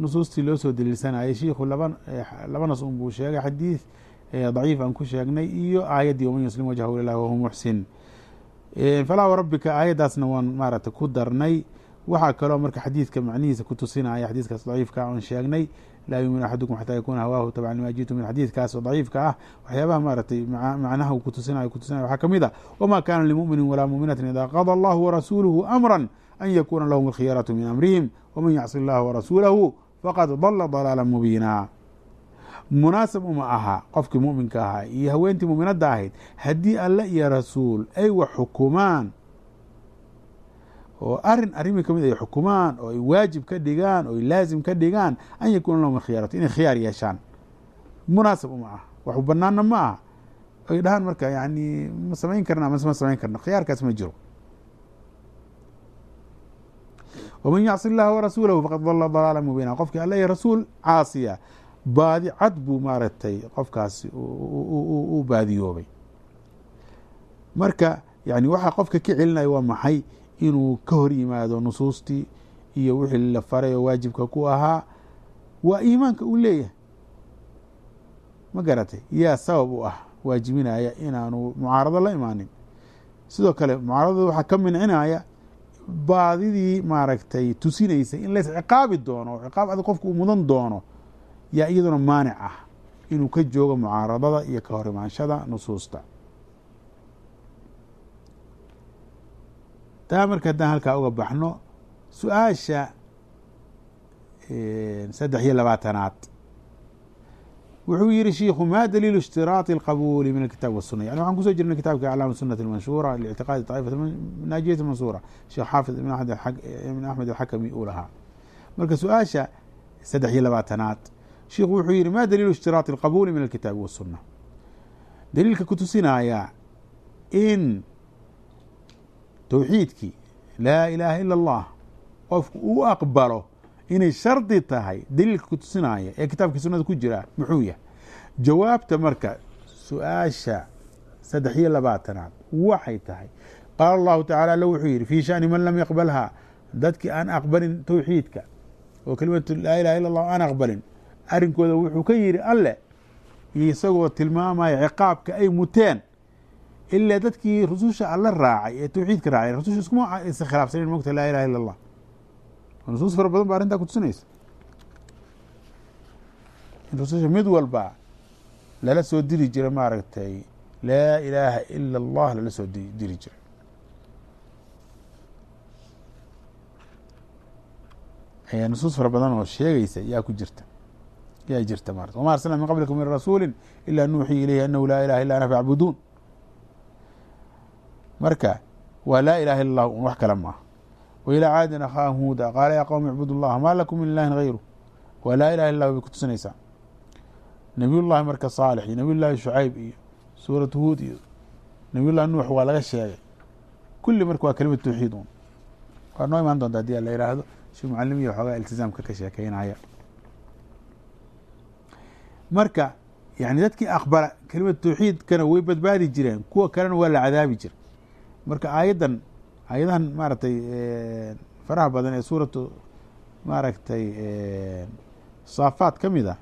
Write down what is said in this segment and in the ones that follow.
nusuustii loo soo daliilsanayay shiikhu laba laba nas un buu sheegay xadiid daciif aan ku sheegnay iyo aayaddii waman yuslim wajhahu lilah wahuwa muxsin. Falaa warabbika aayaddaasna waan maaragtay ku darnay. Waxaa kaloo marka xadiidka macnihiisa ku tusinaya xadiidkaas daciifka aan sheegnay laa yuuminu axadukum xataa yakuuna hawaahu tabcan lima jitu min xadiidkaas daciifka ah. Waxyaabaha maaragtay macnaha uu kutusinayo kutusinaya waxaa ka mid a wama kana limuminin walaa muminatin ida qada allahu warasuuluhu amra an yakuna lahum alkhiyaratu min amrihim wman yacsi اllaha warasuulahu faqad dala dalaala mubiina. Munaasab uma aha qofkii muminka ahaa iyo haweentii muminadda ahayd haddii alle iyo rasuul ay wax xukumaan oo arrin arrimii ka mid ay xukumaan oo ay waajib ka dhigaan oo ay laazim ka dhigaan an yakuuna lahum alkhiyaratu inay khiyaar yeeshaan. Munaasab uma aha waxu banaana ma aha. Ay dhahaan marka yani ma samayn karna mase ma samayn karna khiyaarkaas ma jiro wman yacsi اllaha warasuulahu faqad dala dalaala mubiina qofkii alla iyo rasuul caasiya baadi cad buu maaragtay qofkaasi u baadiyoobay marka yani waxaa qofka ka celinaya waa maxay inuu ka hor yimaado nusuustii iyo wixii la faray oo waajibka ku ahaa waa iimaanka uu leeyahay ma garatay yaa sabab u ah waajibinaya inaanu mucaarado la imaanin sidoo kale mucaaradada waxaa ka mincinaya baadidii maaragtay tusinaysa in lays ciqaabi doono oo ciqaab adag qofku uu mudan doono yaa iyaduna maanic ah inuu ka joogo mucaaradada iyo ka hor imaanshada nusuusta. Taa marka haddaan halkaa uga baxno su'aasha saddex iyo labaatanaad wuxuu yihi shiikhu ma daliilu اshtiraaطi اlqabuuli min alkitaab wasuna yani waxaan kusoo jirnay kitabka aclaam sunati اlmanshuura liictiqaadi طaa'ifati naajiyati mansuura sheekh xaafid ibn axmed alxakami uu lahaa marka su-aasha saddex iyo labaatanaad shiikhu wuxuu yihi ma daliilu ishtiraaطi اlqabuuli min alkitaabi wasuna daliilka kutusinaya in towxiidkii laa ilaaha ila اllah qofku uu aqbalo inay shardi tahay daliilka kutusinaya ee kitaabkii sunada ku jira muxuu yahay? Jawaabta marka su'aasha saddex iyo labaatanaad waxay tahay qaala allahu tacala alla wuxuu yihi fii shani man lam yaqbalha dadkii aan aqbalin towxiidka oo kelimatu laa ilaha illa allah aan aqbalin. Arrinkooda wuxuu ka yihi alle isagoo tilmaamaya ciqaabka ay muteen ilaa dadkii rususha alla raacay ee towxiidka raacay rususha iskuma isa khilaafsanen mogta laa ilaha illa allah nusuus fara badan ba arrintaa kutusinaysa in rususha mid walba lala soo diri jiray maaragtay laa ilaaha ila allah lala soo diri jiray nusuus fara badan oo sheegaysa yaa ku jirta. Yaa jirta marat wama arsalna min qablikum min rasuuli ila nuuxii ilayhi anahu laa ilaha illa ana facbuduun marka waa laa ilaha illa allah un wax kale maaha وإلى caadin akhaahum huuda qaala yaa qowm icbudu اllaha ma lakum min ilahin غayru waa laa ilaha illa bay kutusinaysaa nabiy llahi marka saalix iyo nabiy llahi shucayb iyo suuratu huud iyo nabiy llahi nuux waa laga sheegay kulli marka waa kelimad tawxiid un waa noo imaan doonta hadii la yidhaahdo shi mucalimiya waxoogaa iltizaamka ka sheekeynaya marka yani dadkii aqbala kelimad tawxiidkana way badbaadi jireen kuwa kalena waa la cadaabi jira marka aayaddan ayadahan maaragtay faraha badan ee suuratu maaragtay saafaat ka mid ah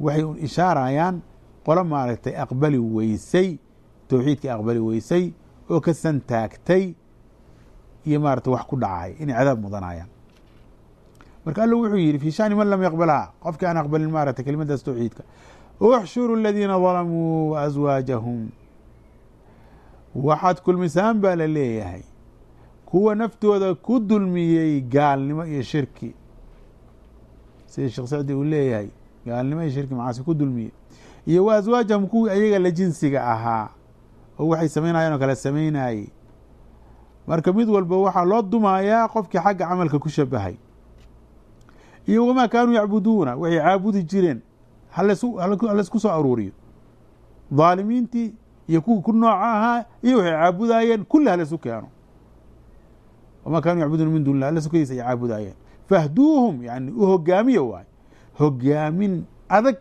waxay ishaarayaan qolo maaragtay aqbali weysay towxiidkii aqbali weysay oo ka santaagtay iyo maaragtay wax ku dhacay inay cadaab mudanayaan. Marka alla wuxuu yihi fi shani man lam yaqbalha. Qofkii aan aqbalin maaragtay kelimadaas towxiidka uxshuru aladiina dalamuu waaswaajahum waxaad kulmisaan baa la leeyahay. kuwa naftooda ku dulmiyey gaalnimo iyo shirki. Sida sheekh sacdi uu leeyahay gaalnimo iyo shirki macaasi ku dulmiyey. Iyo wa aswaajahum kuwii ayaga la jinsiga ahaa oo waxay samaynayeen oo kale samaynayey. Marka mid walba waxaa loo dumayaa qofkii xagga camalka ku shabahay. Iyo wamaa kaanuu yacbuduuna waxay caabudi jireen halaysku soo aruuriyo. Dhaalimiintii iyo kuwii ku nooca ahaa iyo waxay caabudaayeen kulli halaysu keeno. Wamaa kaanuu yacbuduuna min duni illah alla sukadiisa ay caabudaayeen fahduuhum yani u hogaamiya waay. Hogaamin adag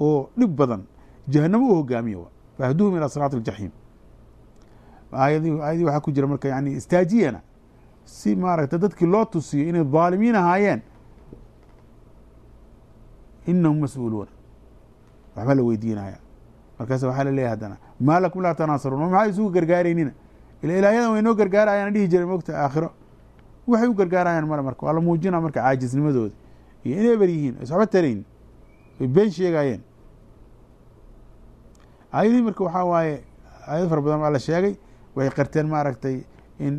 oo dhib badan jahanamo u hogaamiya waay. Fahduuhum ilaa siraat aljaxiim aayadii aayadii waxaa ku jira marka yani istaajiyana si maaragtay dadkii loo tusiyo inay dhaalimiin ahaayeen inahum mas'uuluuna. Waxba la weydiinaya markaas waxaa laleeyahy haddana. Maa lakum laa tanaasaruun ma maxaa isugu gargaaraynina ila ilaayadan way noo gargaarayaan dhihi jiray mogta aakhiro. Waxay u gargaarayaan male marka. Waa la muujina marka caajisnimadooda iyo inay eber yihiin is waxba tarayn way been sheegaayeen aayadii marka waxaa waaye aayado fara badan baa la sheegay. Waxay qarteen maaragtay in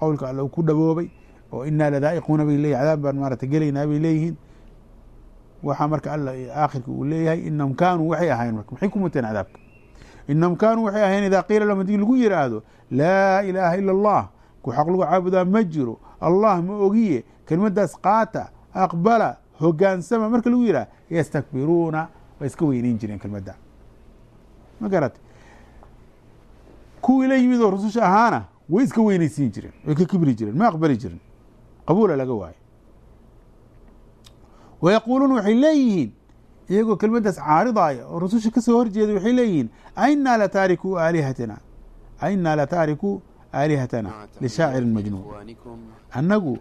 qowlka alle uu ku dhaboobay oo inaa ladaa'iquuna bay leeyihiin cadaab baan maaragtay gelaynaa bay leeyihiin waxaa marka alla aakhirka uu leeyahay inahum kaanuu waxay ahayen marka maxay ku muteen cadaabka? Inahum kaanuu waxay ahayen idaa qiila lahum haddii lagu yidhaahdo laa ilaaha ila allah ku xaq lagu caabudaa ma jiro allah ma ogiye kelimadaas qaata aqbala hogaansama marka lagu yidhahdo yastakbiruuna way iska weyneyn jireen kelmadda ma garat kuwii la yimid oo rususha ahaana way iska weyneysiin jireen way ka kibri jireen ma aqbali jirin qabuula laga waayo wayaquuluuna waxay leeyihiin iyagoo kelmaddaas caaridaaya oo rususha ka soo horjeeda waxay leeyihiin ainaa lataarikuu aalihatina ainaa lataarikuu aalihatana lishaacirin majnuun annagu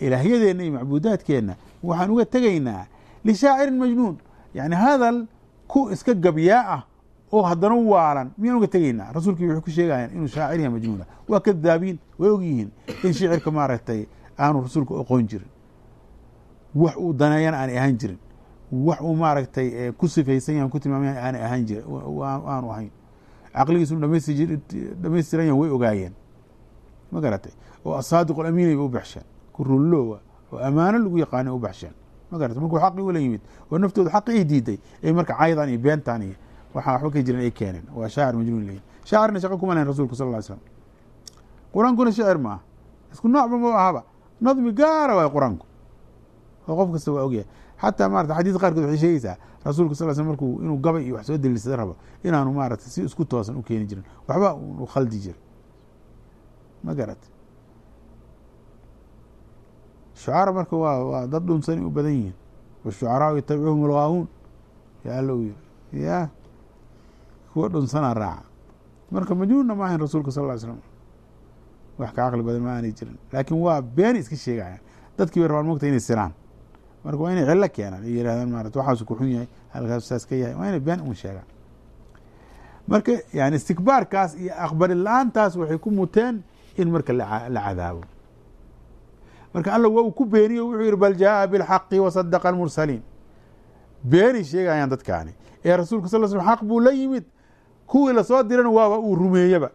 ilaahyadeenna iyo macbuudaadkeenna waxaan uga tegaynaa lishaacirin majnuun yani hadal ku iska gabyaa ah oo haddana waalan miyaan uga tegaynaa rasuulkii waxay ku sheegayaan inuu shaacir yahay majnuuna waa kadaabiin way og yihiin in shicirka maaragtay aanu rasuulku oqoon jirin wax uu daneeyana aanay ahaan jirin. Wax uu maaragtay ku sifaysan yahan ku tilmaamaya aanay ahaan jirin aanu ahayn. Caqligiisunu dhamaystiran yahan way ogaayeen. Ma garatay? Oo asaadiq alamiinay ba u baxsheen. Ku rulloowa. Oo ammaano lagu yaqaanay u baxsheen. Ma garatay? Markuu xaqii ula yimid oo naftooda xaqi ay diiday ay marka caydan iyo beentan iyo waxaa waxba ka jiran ay keeneen. Waa shaacir majnuun leeyihiin shaacirna shaqo kuma lahayn rasulka sal ly slam qur'aankuna shicir maaha. Isku noocba ma ahaba. Nadmi gaara waay qur'aanku oo qof kasta waa ogyahay. Xataa marata xadiis qaarkood waxay sheegeysaa rasuulka sal sl markuu inuu gabay iyo wax soo daliilsada rabo inaanu maarata si isku toosan u keeni jirin. Waxba u khaldi jira ma garat shucaara marka waa waa dad dhunsan u badan yihiin. Washucaraau yatabicuhum algaawuun ya alla u yiri ya. Kuwa dhunsanaa raaca. Marka majnuunna ma ahayn rasuulka sal ly slam wax ka caqli badan ma aanay jirin. Laakiin waa been iska sheegaya. Dadkii bay rabaan mogta inay siraan marka waa inay cillo keenaan ay yidhahdaan maarata waxaasu ku xun yahay halkaasu saas ka yahay waa inay been un sheegaan. Marka yani istikbaarkaas iyo aqbali la'aantaas waxay ku muteen in marka la cadaabo. Marka alla waa uu ku beeniyo wuxuu yihi bal jaaa bilxaqi wasadaqa almursaliin. Beenay sheegayaan dadkaani. Ee rasuulka sal slm xaq buu la yimid kuwii la soo dirana waaba uu rumeeyeba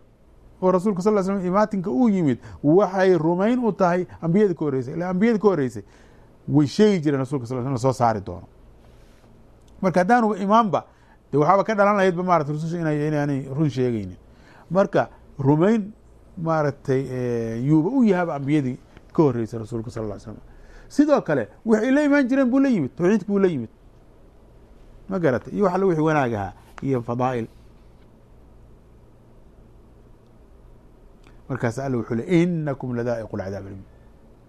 oo rasuulka sal slm imaatinka uu yimid waxay rumayn u tahay ambiyada ka horreysay ila ambiyada ka horreysay way sheegi jireen rasulka sal sl soo saari doono. Marka haddaanuba imaanba de waxaaba ka dhalan lahaydba maarata rususha inaanay run sheegeynin marka rumayn maaragtay yuuba u yahaba ambiyadii ka horreysay rasuulka sal ly slam sidoo kale waxay la imaan jireen buu la yimid tawxiidka buu la yimid. Ma garatay? Iyo wax alla wixii wanaag ahaa iyo fadaa'il. Markaas alla wuxuu le inakum ladaa'iqu lcadaab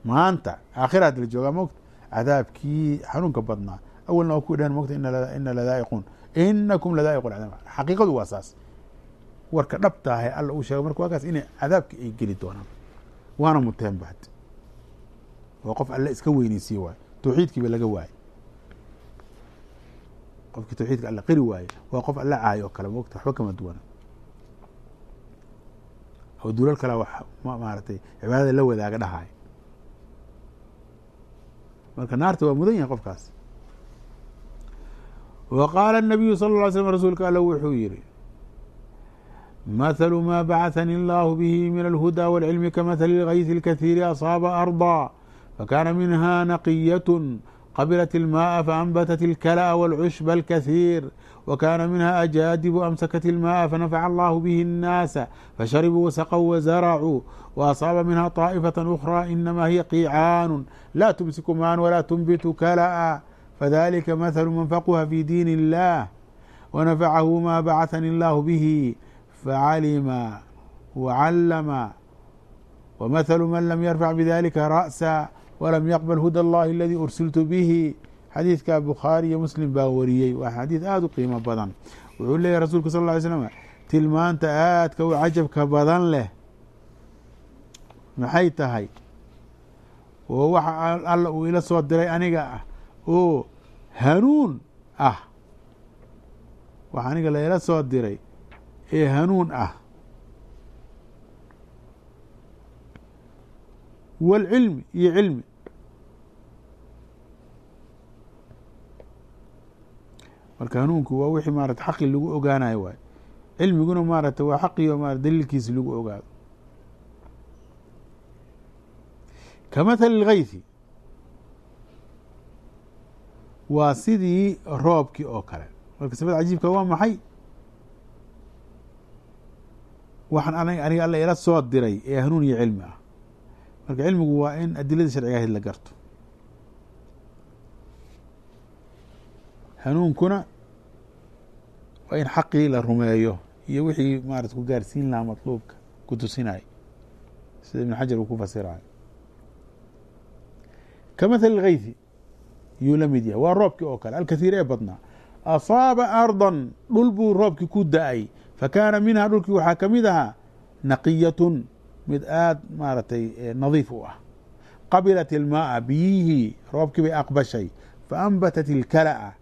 maanta aakhiraad la joogaa mogta cadaabkii xanuunka badnaa. Awalna waa ku dhaheen mogta ina ladaa'iquun inakum ladaa'iqu lcadaab xaqiiqadu waa saas. Warka dhabtaahe alla uu sheegay marka waakaas inay cadaabki ay geli doonaan. Waana muteen bahad waa qof alle iska weyneysiye waayo tawxiidkiiba laga waayey qofkii tawxiidka alle qiri waaye waa qof alle caayo oo kale mogta waxba kama duwana. Oo duulal kale wax maaratay cibaadada la wadaaga dhahaay marka naarta waa mudan yahay qofkaas wa qaala الnabiyu sal اه ly slm rasuulka alla wuxuu yihi mathalu ma bacahani اllahu bihi min alhuda wاlcilmi kamathali اlgayثi اlkahiiri asaaba arضa fakana minha naqiyaة qabilat اlmaءa faanbatat اlkala'a wاlcushba اlkahiir وكان منها أجادب أمسكت الماء فنفع الله به الناس فشربوا وسقوا وزرعوا وأصاب منها طائفة أخرى إنما هي قيعان لا تمسك ماء ولا تنبت كلأ فذلك مثل من فقه في دين الله ونفعه ما بعثني الله به فعلم وعلم ومثل من لم يرفع بذلك رأسا ولم يقبل هدى الله الذي أرسلت به xadiidka bukhaari iyo muslim baa wariyey. Waa xadiid aada u qiimo badan. Wuxuu leeyahy rasuulku sal lla ly slam tilmaanta aadka u cajabka badan leh maxay tahay? Oo waxa alla uu ila soo diray aniga ah. Oo hanuun ah. Waxa aniga la ila soo diray ee hanuun ah. Waalcilmi iyo cilmi marka hanuunku waa wixii maarata xaqii lagu ogaanayo waay cilmiguna maarata waa xaqiyo ma daliilkiisi lagu ogaado. Ka mathali اlgaythi waa sidii roobkii oo kale. Marka sifada cajiibka waa maxay? Waxaan aniga alla ila soo diray ee hanuun iyo cilmi ah. Marka cilmigu waa in adiladii sharciga ahayd la garto hanuunkuna waa in xaqii la rumeeyo iyo wixii maarata ku gaarsiin lahaa matluubka ku tusinayo. Sida ibn xajar uu ku fasirayo ka mathali اlgaythi yuu la mid yahay. Waa roobkii oo kale alkathiir ee badnaa. Asaaba ardan dhul buu roobkii ku da'ay. Fakaana minha dhulkii waxaa ka mid ahaa naqiyatun mid aad maaragtay nadiif u ah. Qabilat ilmaaa biyihii roobkii bay aqbashay. Faanbatat ilkala'a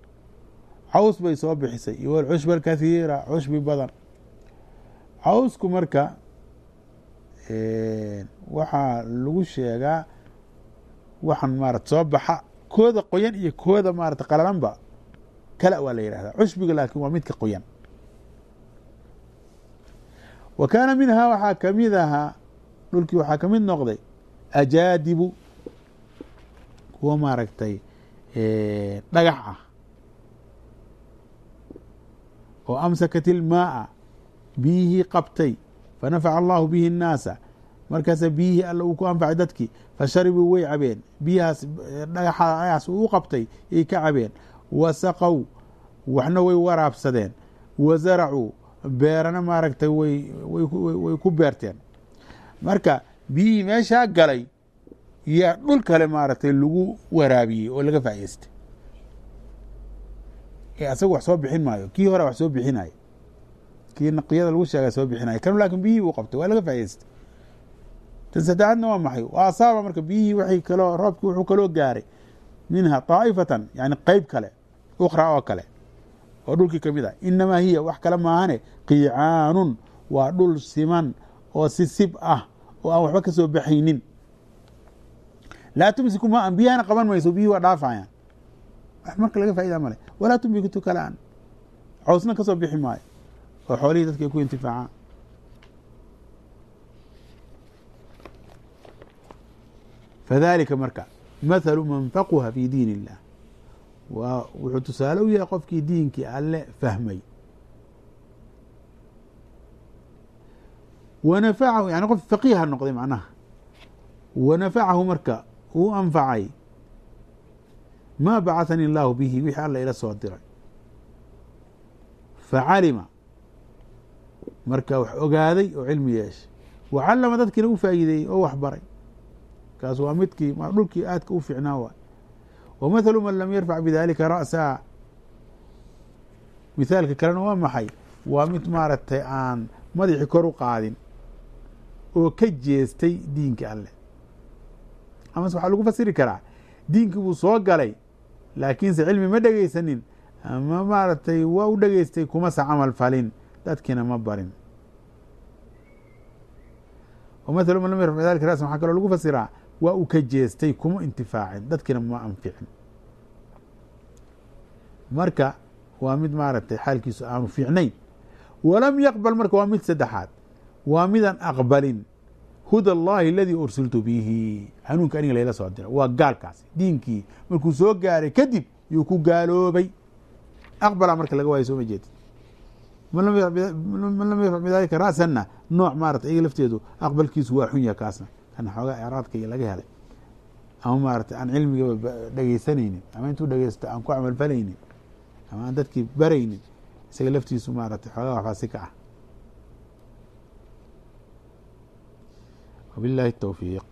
caws bay soo bixisay iyo walcushba alkathiira cushbi badan. Cawsku marka waxaa lagu sheegaa waxaan maarata soo baxa kooda qoyan iyo kooda maarata qalalanba kala waa la yidhahdaa cushbiga laakiin waa midka qoyan. Wa kaana minhaa waxaa ka mid ahaa dhulkii waxaa ka mid noqday ajaadibu kuwa maaragtay dhagax ah oo amsakat ilmaaa biyihii qabtay fanafaca allahu bihi الnaasa markaasa biyihii alla uu ku anfacay dadkii fasharibuu way cabeen biyahaas dhagaxaas uu qabtay yay ka cabeen wasaqow waxna way waraabsadeen wazaracuu beerana maaragtay way ku beerteen. Marka biyihii meeshaa galay yaa dhul kale maaragtay lagu waraabiyey oo laga faa'idaystay ee asaga wax soo bixin maayo. Kii hore wax soo bixinayo kii naqiyada lagu sheega soo bixinayo kanu laakin biyihii buu qabtay waa laga faa'idaystay tan saddexaadna waa maxay? Waa asaaba marka biyihii waxay kaloo roobkii wuxuu kaloo gaaray. Minha daa'ifatan yani qeyb kale ukhra oo kale oo dhulkii ka mid ah. Inamaa hiya wax kale maahane qiicaanun waa dhul siman oo si sib ah oo aan waxba ka soo baxaynin. Laa tumsiku maan biyahana qaban mayso biyihii waa dhaafayaan wax marka laga faa'idaa male walaa tumbikitu kalaan cawsna ka soo bixi maayo. Oo xoolihii dadka ku intifaacaan fadalika marka mathalu man faquha fi diin illah waa wuxuu tusaale u yahay qofkii diinkii alle fahmay. Wanafacahu yani qof faqiiha noqday macnaha. Wanafacahu marka uu anfacay maa bacahani illaahu bihi wixii alla ila soo diray. Facalima marka wax ogaaday oo cilmi yeeshay. Wa callama dadkiina u faa'iideeyey oo wax baray. Kaas waa midkii dhulkii aadka u fiicnaa waay. Wa mathalu man lam yarfac bidalika ra'saa mithaalka kalena waa maxay? Waa mid maaragtay aan madaxii kor u qaadin oo ka jeestay diinki alleh amase waxaa lagu fasiri karaa? Diinkii buu soo galay laakiinse cilmi ma dhegeysanin ama maaragtay waa u dhegeystay kumase camal falin dadkiina ma barin mathalu man lam yarfac waxaa kaloo lagu fasiraa waa uu ka jeestay kuma intifaacin dadkiina ma anficin marka waa mid maaragtay xaalkiisu aanu fiicnayn walam yaqbal marka waa mid saddexaad waa midaan aqbalin huda allahi aladii ursiltu bihi. Hanuunka aniga layla soo diray waa gaalkaasi. Diinkii markuu soo gaaray kadib yuu ku gaaloobay. Aqbala marka laga waayo soo ma jeedid man lam yarfac bidalika ra'sanna. Nooc maarata iyaga lafteedu aqbalkiisu waa xun yaha kaasna. Kan xoogaa icraadka iyo laga helay. Ama maarata aan cilmigaba dhegeysanaynin ama intuu dhegeysto aan ku camalfalaynin. Ama aan dadkii baraynin. Isaga laftiisu maarata xoogaa waxbaa si ah wabillahi الtowfiiq